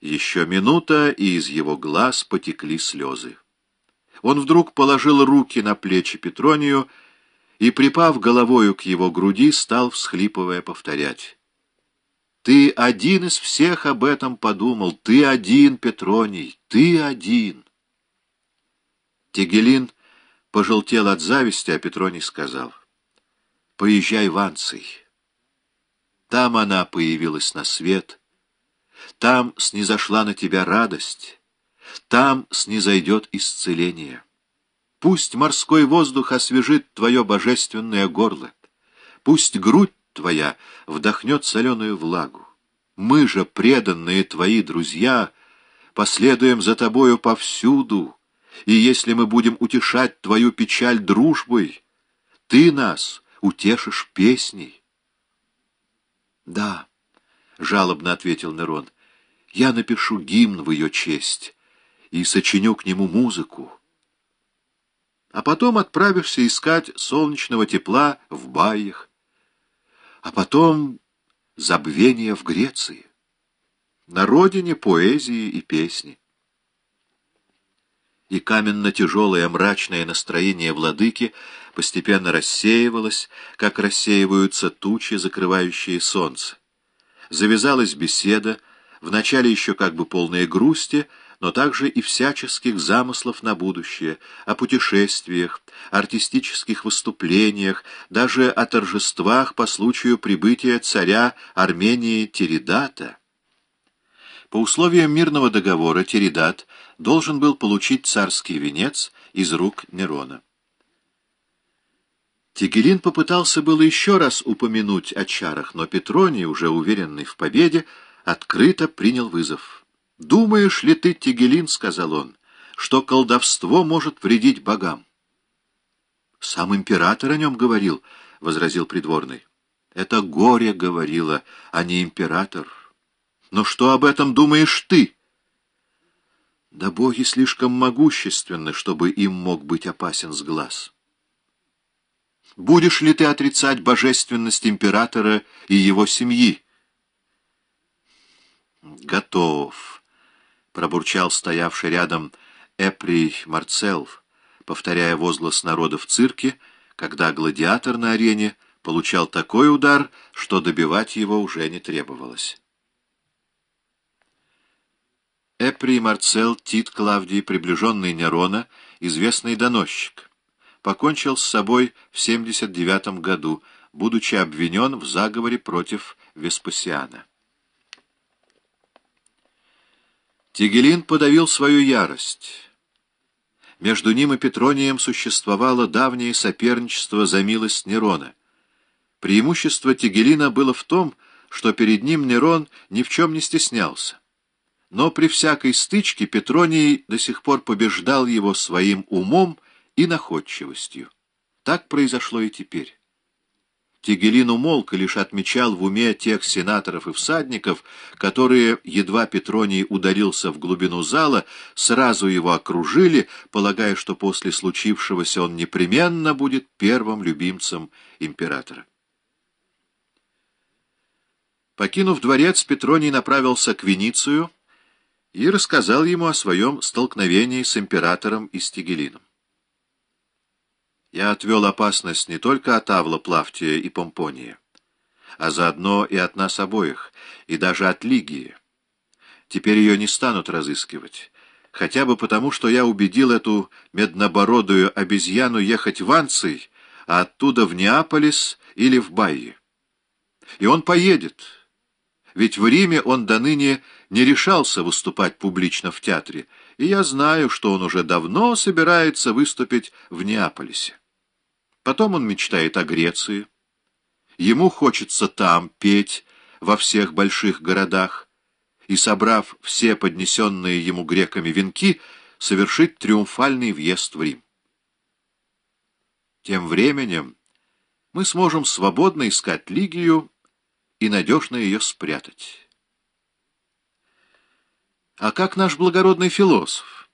Еще минута, и из его глаз потекли слезы. Он вдруг положил руки на плечи Петронию и, припав головою к его груди, стал, всхлипывая, повторять. «Ты один из всех об этом подумал. Ты один, Петроний, ты один». Тегелин пожелтел от зависти, а Петроний сказал, «Поезжай в Анций». Там она появилась на свет, там снизошла на тебя радость, там снизойдет исцеление. Пусть морской воздух освежит твое божественное горло, пусть грудь твоя вдохнет соленую влагу. Мы же, преданные твои друзья, последуем за тобою повсюду, и если мы будем утешать твою печаль дружбой, ты нас утешишь песней. Да, — жалобно ответил Нерон, — я напишу гимн в ее честь и сочиню к нему музыку. А потом отправишься искать солнечного тепла в баях, а потом забвение в Греции, на родине поэзии и песни и каменно-тяжелое мрачное настроение владыки постепенно рассеивалось, как рассеиваются тучи, закрывающие солнце. Завязалась беседа, вначале еще как бы полная грусти, но также и всяческих замыслов на будущее, о путешествиях, артистических выступлениях, даже о торжествах по случаю прибытия царя Армении Тиридата. По условиям мирного договора Теридат должен был получить царский венец из рук Нерона. Тигелин попытался было еще раз упомянуть о чарах, но Петроний, уже уверенный в победе, открыто принял вызов. «Думаешь ли ты, Тигелин, — сказал он, — что колдовство может вредить богам?» «Сам император о нем говорил», — возразил придворный. «Это горе говорило, а не император». Но что об этом думаешь ты? Да боги слишком могущественны, чтобы им мог быть опасен с глаз. Будешь ли ты отрицать божественность императора и его семьи? Готов, пробурчал стоявший рядом Эприй Марцел, повторяя возглас народа в цирке, когда гладиатор на арене получал такой удар, что добивать его уже не требовалось. Эприй Марцел Тит Клавдий, приближенный Нерона, известный доносчик. Покончил с собой в 79 году, будучи обвинен в заговоре против Веспасиана. Тигелин подавил свою ярость. Между ним и Петронием существовало давнее соперничество за милость Нерона. Преимущество Тигелина было в том, что перед ним Нерон ни в чем не стеснялся. Но при всякой стычке Петроний до сих пор побеждал его своим умом и находчивостью. Так произошло и теперь. Тигелин умолк и лишь отмечал в уме тех сенаторов и всадников, которые, едва Петроний ударился в глубину зала, сразу его окружили, полагая, что после случившегося он непременно будет первым любимцем императора. Покинув дворец, Петроний направился к Веницию, и рассказал ему о своем столкновении с императором и Стигелином. Я отвел опасность не только от Авла Плавтия и Помпония, а заодно и от нас обоих, и даже от Лигии. Теперь ее не станут разыскивать, хотя бы потому, что я убедил эту меднобородую обезьяну ехать в Анций, а оттуда в Неаполис или в Байи. И он поедет, ведь в Риме он до ныне не решался выступать публично в театре, и я знаю, что он уже давно собирается выступить в Неаполисе. Потом он мечтает о Греции. Ему хочется там петь во всех больших городах и, собрав все поднесенные ему греками венки, совершить триумфальный въезд в Рим. Тем временем мы сможем свободно искать Лигию и надежно ее спрятать. А как наш благородный философ?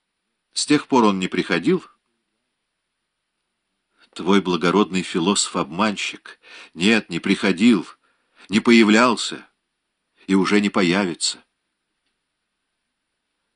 С тех пор он не приходил? Твой благородный философ-обманщик. Нет, не приходил, не появлялся и уже не появится.